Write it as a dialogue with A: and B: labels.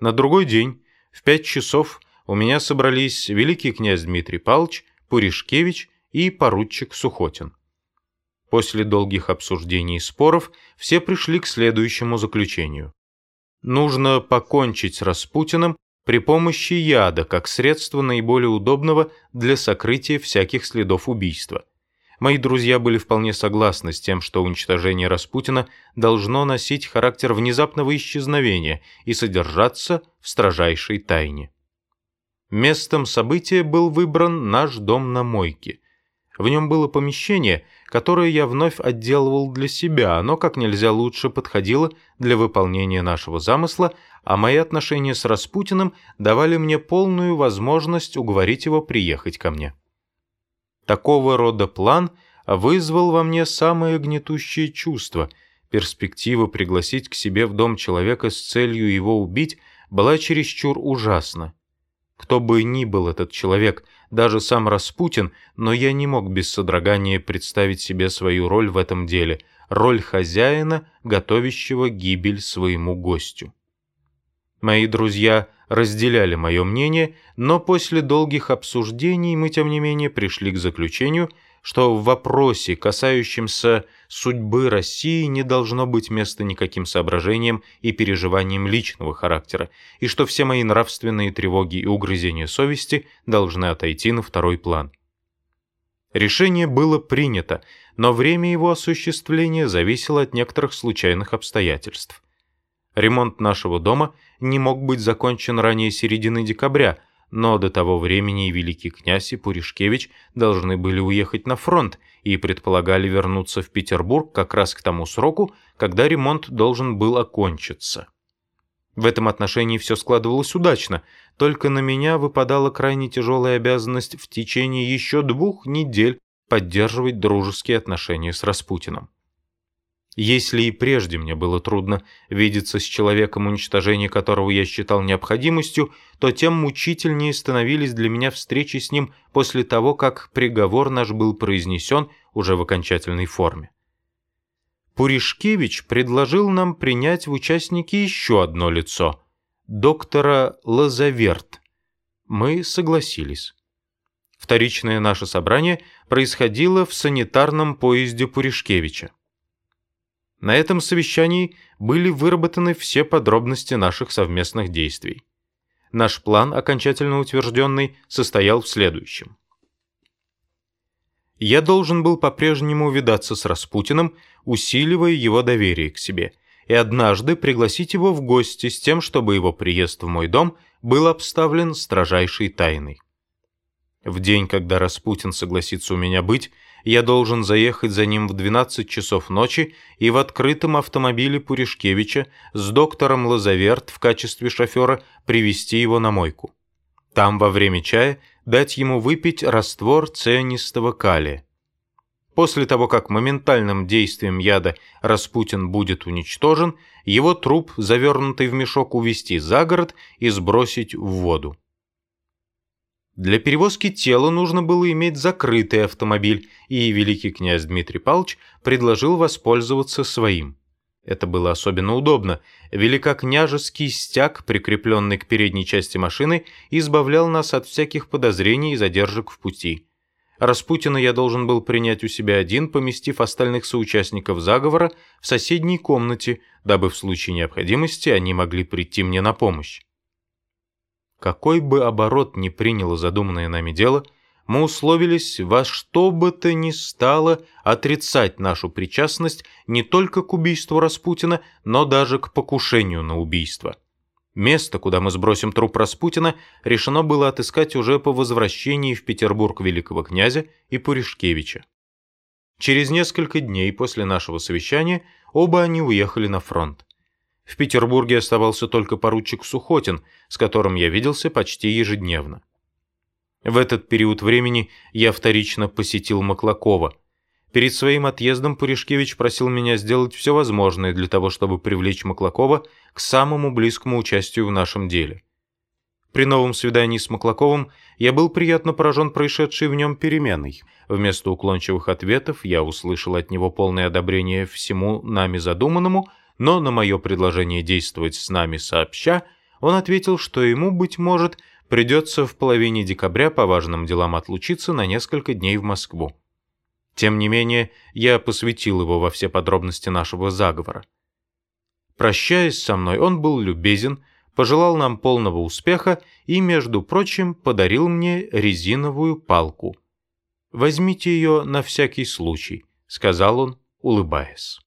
A: На другой день, в пять часов, у меня собрались великий князь Дмитрий Павлович, Пуришкевич и поручик Сухотин. После долгих обсуждений и споров все пришли к следующему заключению. Нужно покончить с Распутиным при помощи яда как средство наиболее удобного для сокрытия всяких следов убийства. Мои друзья были вполне согласны с тем, что уничтожение Распутина должно носить характер внезапного исчезновения и содержаться в строжайшей тайне. Местом события был выбран наш дом на мойке. В нем было помещение, которое я вновь отделывал для себя, оно как нельзя лучше подходило для выполнения нашего замысла, а мои отношения с Распутиным давали мне полную возможность уговорить его приехать ко мне. Такого рода план вызвал во мне самое гнетущее чувство. Перспектива пригласить к себе в дом человека с целью его убить была чересчур ужасна. Кто бы ни был этот человек, даже сам Распутин, но я не мог без содрогания представить себе свою роль в этом деле, роль хозяина, готовящего гибель своему гостю. Мои друзья разделяли мое мнение, но после долгих обсуждений мы, тем не менее, пришли к заключению, что в вопросе, касающемся судьбы России, не должно быть места никаким соображениям и переживаниям личного характера, и что все мои нравственные тревоги и угрызения совести должны отойти на второй план. Решение было принято, но время его осуществления зависело от некоторых случайных обстоятельств. Ремонт нашего дома не мог быть закончен ранее середины декабря, но до того времени великий князь и Пуришкевич должны были уехать на фронт и предполагали вернуться в Петербург как раз к тому сроку, когда ремонт должен был окончиться. В этом отношении все складывалось удачно, только на меня выпадала крайне тяжелая обязанность в течение еще двух недель поддерживать дружеские отношения с Распутиным. Если и прежде мне было трудно видеться с человеком, уничтожение которого я считал необходимостью, то тем мучительнее становились для меня встречи с ним после того, как приговор наш был произнесен уже в окончательной форме. Пуришкевич предложил нам принять в участники еще одно лицо – доктора Лазаверт. Мы согласились. Вторичное наше собрание происходило в санитарном поезде Пуришкевича. На этом совещании были выработаны все подробности наших совместных действий. Наш план, окончательно утвержденный, состоял в следующем. Я должен был по-прежнему увидаться с Распутиным, усиливая его доверие к себе, и однажды пригласить его в гости с тем, чтобы его приезд в мой дом был обставлен строжайшей тайной. В день, когда Распутин согласится у меня быть, я должен заехать за ним в 12 часов ночи и в открытом автомобиле Пуришкевича с доктором Лазаверт в качестве шофера привести его на мойку. Там во время чая дать ему выпить раствор цианистого калия. После того, как моментальным действием яда Распутин будет уничтожен, его труп, завернутый в мешок, увезти за город и сбросить в воду. Для перевозки тела нужно было иметь закрытый автомобиль, и великий князь Дмитрий Павлович предложил воспользоваться своим. Это было особенно удобно. Великокняжеский стяг, прикрепленный к передней части машины, избавлял нас от всяких подозрений и задержек в пути. Распутина я должен был принять у себя один, поместив остальных соучастников заговора в соседней комнате, дабы в случае необходимости они могли прийти мне на помощь. Какой бы оборот ни приняло задуманное нами дело, мы условились во что бы то ни стало отрицать нашу причастность не только к убийству Распутина, но даже к покушению на убийство. Место, куда мы сбросим труп Распутина, решено было отыскать уже по возвращении в Петербург великого князя и Пуришкевича. Через несколько дней после нашего совещания оба они уехали на фронт. В Петербурге оставался только поручик Сухотин, с которым я виделся почти ежедневно. В этот период времени я вторично посетил Маклакова. Перед своим отъездом Пуришкевич просил меня сделать все возможное для того, чтобы привлечь Маклакова к самому близкому участию в нашем деле. При новом свидании с Маклаковым я был приятно поражен происшедшей в нем переменой. Вместо уклончивых ответов я услышал от него полное одобрение всему нами задуманному – но на мое предложение действовать с нами сообща он ответил, что ему, быть может, придется в половине декабря по важным делам отлучиться на несколько дней в Москву. Тем не менее, я посвятил его во все подробности нашего заговора. Прощаясь со мной, он был любезен, пожелал нам полного успеха и, между прочим, подарил мне резиновую палку. «Возьмите ее на всякий случай», — сказал он, улыбаясь.